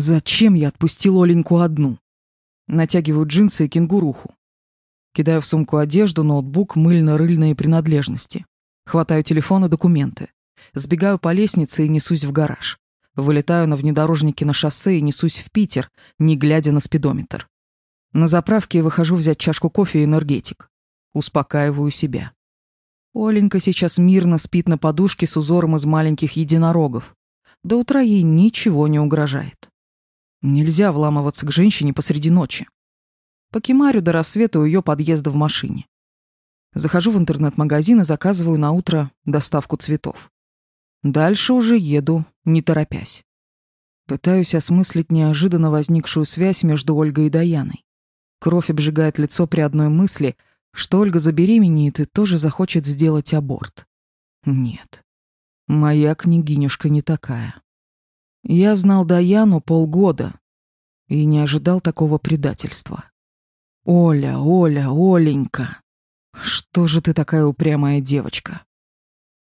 Зачем я отпустил Оленьку одну? Натягиваю джинсы и кенгуруху. Кидаю в сумку одежду, ноутбук, мыльно-рыльные принадлежности. Хватаю телефон и документы. Сбегаю по лестнице и несусь в гараж. Вылетаю на внедорожнике на шоссе и несусь в Питер, не глядя на спидометр. На заправке выхожу взять чашку кофе и энергетик. Успокаиваю себя. Оленька сейчас мирно спит на подушке с узором из маленьких единорогов. До утра ей ничего не угрожает. Нельзя вламываться к женщине посреди ночи. Покемарю до рассвета у ее подъезда в машине. Захожу в интернет-магазин и заказываю на утро доставку цветов. Дальше уже еду, не торопясь. Пытаюсь осмыслить неожиданно возникшую связь между Ольгой и Даяной. Кровь обжигает лицо при одной мысли, что Ольга забеременеет и тоже захочет сделать аборт. Нет, моя княгинюшка не такая. Я знал Даяну полгода и не ожидал такого предательства. Оля, Оля, Оленька, что же ты такая упрямая девочка?